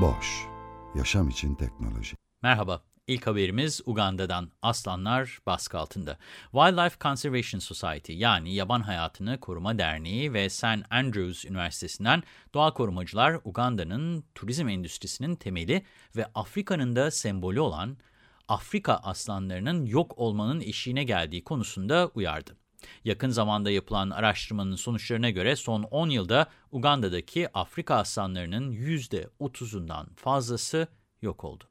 Boş, yaşam için teknoloji. Merhaba, ilk haberimiz Uganda'dan. Aslanlar baskı altında. Wildlife Conservation Society yani Yaban Hayatını Koruma Derneği ve St. Andrews Üniversitesi'nden doğa korumacılar Uganda'nın turizm endüstrisinin temeli ve Afrika'nın da sembolü olan Afrika aslanlarının yok olmanın eşiğine geldiği konusunda uyardı. Yakın zamanda yapılan araştırmanın sonuçlarına göre son 10 yılda Uganda'daki Afrika aslanlarının %30'undan fazlası yok oldu.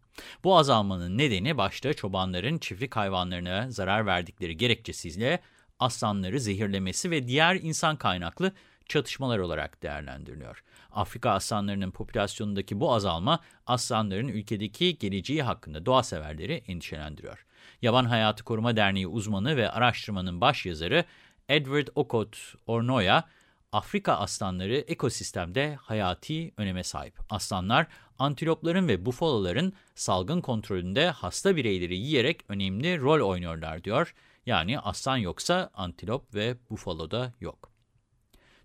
Bu azalmanın nedeni başta çobanların çiftlik hayvanlarına zarar verdikleri gerekçesiyle aslanları zehirlemesi ve diğer insan kaynaklı çatışmalar olarak değerlendiriliyor. Afrika aslanlarının popülasyonundaki bu azalma aslanların ülkedeki geleceği hakkında doğa severleri endişelendiriyor. Yaban Hayatı Koruma Derneği uzmanı ve araştırmanın başyazarı Edward Okot Ornoya, Afrika aslanları ekosistemde hayati öneme sahip. Aslanlar, antilopların ve bufaloların salgın kontrolünde hasta bireyleri yiyerek önemli rol oynuyorlar diyor. Yani aslan yoksa antilop ve bufalo da yok.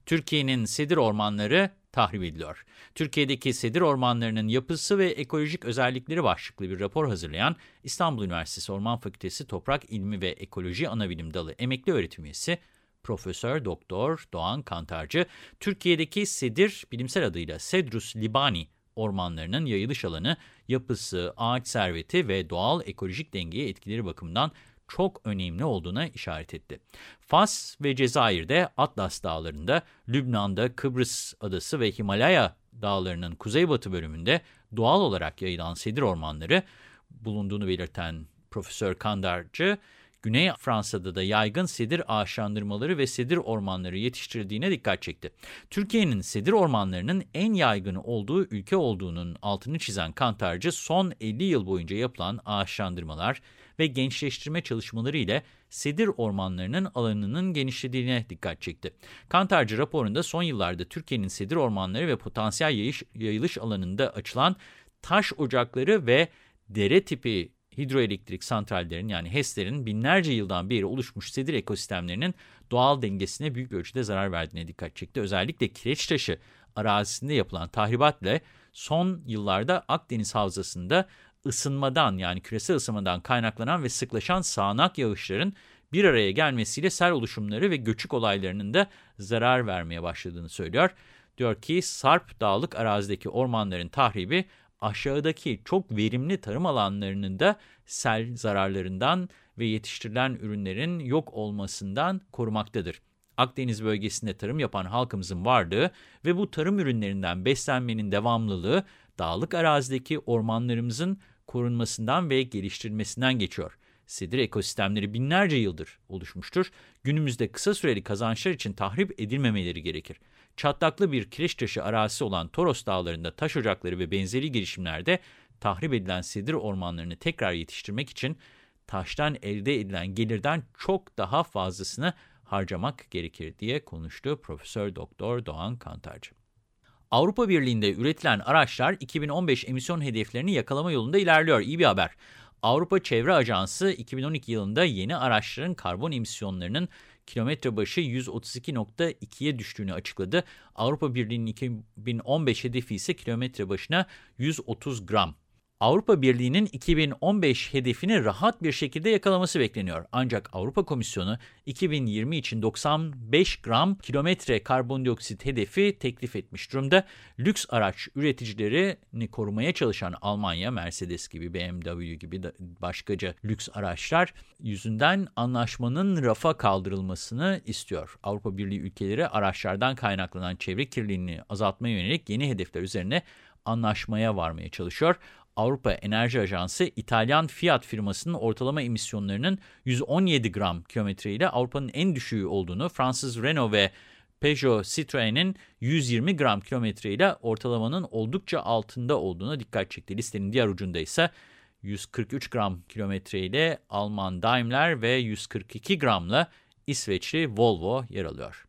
Türkiye'nin sedir ormanları tahrip ediliyor. Türkiye'deki sedir ormanlarının yapısı ve ekolojik özellikleri başlıklı bir rapor hazırlayan İstanbul Üniversitesi Orman Fakültesi Toprak İlmi ve Ekoloji Anabilim Dalı emekli öğretim üyesi Profesör Doktor Doğan Kantarcı, Türkiye'deki sedir bilimsel adıyla Cedrus libani ormanlarının yayılış alanı, yapısı, ağaç serveti ve doğal ekolojik dengeye etkileri bakımından çok önemli olduğuna işaret etti. Fas ve Cezayir'de Atlas Dağları'nda, Lübnan'da Kıbrıs Adası ve Himalaya Dağları'nın kuzeybatı bölümünde doğal olarak yayılan sedir ormanları bulunduğunu belirten Profesör Kandarcı, Güney Fransa'da da yaygın sedir ağaçlandırmaları ve sedir ormanları yetiştirildiğine dikkat çekti. Türkiye'nin sedir ormanlarının en yaygın olduğu ülke olduğunun altını çizen Kantarcı, son 50 yıl boyunca yapılan ağaçlandırmalar ve gençleştirme çalışmaları ile sedir ormanlarının alanının genişlediğine dikkat çekti. Kantarcı raporunda son yıllarda Türkiye'nin sedir ormanları ve potansiyel yayış, yayılış alanında açılan taş ocakları ve dere tipi hidroelektrik santrallerin yani HES'lerin binlerce yıldan beri oluşmuş sedir ekosistemlerinin doğal dengesine büyük ölçüde zarar verdiğine dikkat çekti. Özellikle kireç taşı arazisinde yapılan tahribatla son yıllarda Akdeniz Havzası'nda ısınmadan yani küresel ısınmadan kaynaklanan ve sıklaşan sağanak yağışların bir araya gelmesiyle sel oluşumları ve göçük olaylarının da zarar vermeye başladığını söylüyor. Diyor ki Sarp dağlık arazideki ormanların tahribi aşağıdaki çok verimli tarım alanlarının da sel zararlarından ve yetiştirilen ürünlerin yok olmasından korumaktadır. Akdeniz bölgesinde tarım yapan halkımızın varlığı ve bu tarım ürünlerinden beslenmenin devamlılığı dağlık arazideki ormanlarımızın korunmasından ve geliştirilmesinden geçiyor. Sedir ekosistemleri binlerce yıldır oluşmuştur. Günümüzde kısa süreli kazançlar için tahrip edilmemeleri gerekir. Çatlaklı bir kireç taşı arazisi olan Toros dağlarında taş ocakları ve benzeri girişimlerde tahrip edilen sedir ormanlarını tekrar yetiştirmek için taştan elde edilen gelirden çok daha fazlasını harcamak gerekir diye konuştu Profesör Doktor Doğan Kantarcı. Avrupa Birliği'nde üretilen araçlar 2015 emisyon hedeflerini yakalama yolunda ilerliyor. İyi bir haber. Avrupa Çevre Ajansı 2012 yılında yeni araçların karbon emisyonlarının kilometre başı 132.2'ye düştüğünü açıkladı. Avrupa Birliği'nin 2015 hedefi ise kilometre başına 130 gram. Avrupa Birliği'nin 2015 hedefini rahat bir şekilde yakalaması bekleniyor. Ancak Avrupa Komisyonu 2020 için 95 gram kilometre karbondioksit hedefi teklif etmiş durumda. Lüks araç üreticilerini korumaya çalışan Almanya, Mercedes gibi, BMW gibi başkaca lüks araçlar yüzünden anlaşmanın rafa kaldırılmasını istiyor. Avrupa Birliği ülkeleri araçlardan kaynaklanan çevre kirliliğini azaltmaya yönelik yeni hedefler üzerine anlaşmaya varmaya çalışıyor. Avrupa Enerji Ajansı İtalyan Fiat firmasının ortalama emisyonlarının 117 gram kilometre ile Avrupa'nın en düşüğü olduğunu, Fransız Renault ve Peugeot Citroen'in 120 gram kilometre ile ortalamanın oldukça altında olduğuna dikkat çekti. Listenin diğer ucunda ise 143 gram kilometre ile Alman Daimler ve 142 gramla İsveçli Volvo yer alıyor.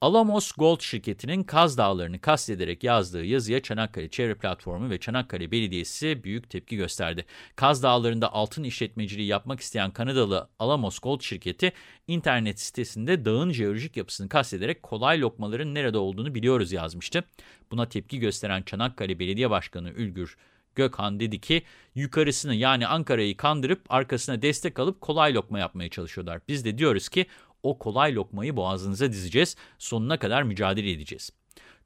Alamos Gold şirketinin Kaz Dağları'nı kastederek yazdığı yazıya Çanakkale Çevre Platformu ve Çanakkale Belediyesi büyük tepki gösterdi. Kaz Dağları'nda altın işletmeciliği yapmak isteyen Kanadalı Alamos Gold şirketi internet sitesinde dağın jeolojik yapısını kastederek kolay lokmaların nerede olduğunu biliyoruz yazmıştı. Buna tepki gösteren Çanakkale Belediye Başkanı Ülgür Gökhan dedi ki yukarısını yani Ankara'yı kandırıp arkasına destek alıp kolay lokma yapmaya çalışıyorlar. Biz de diyoruz ki o kolay lokmayı boğazınıza dizeceğiz, sonuna kadar mücadele edeceğiz.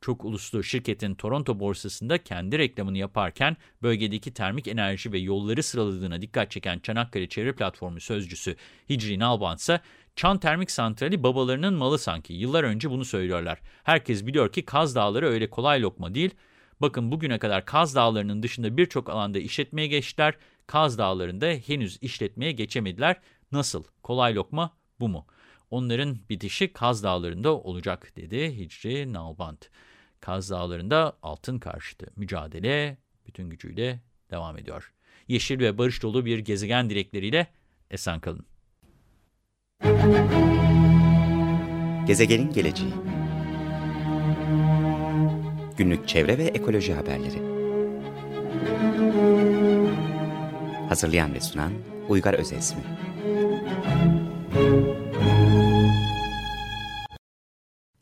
Çok uluslu şirketin Toronto borsasında kendi reklamını yaparken bölgedeki termik enerji ve yolları sıraladığına dikkat çeken Çanakkale Çevre Platformu sözcüsü Hicri Nalban ise Çan Termik Santrali babalarının malı sanki. Yıllar önce bunu söylüyorlar. Herkes biliyor ki Kaz Dağları öyle kolay lokma değil. Bakın bugüne kadar Kaz Dağları'nın dışında birçok alanda işletmeye geçtiler. Kaz Dağları'nda henüz işletmeye geçemediler. Nasıl? Kolay lokma bu mu? Onların bitişi Kaz Dağları'nda olacak dedi Hicri Nalbant. Kaz Dağları'nda altın karşıtı mücadele bütün gücüyle devam ediyor. Yeşil ve barış dolu bir gezegen dilekleriyle esen kalın. Gezegenin geleceği Günlük çevre ve ekoloji haberleri Hazırlayan ve sunan Uygar Özesmi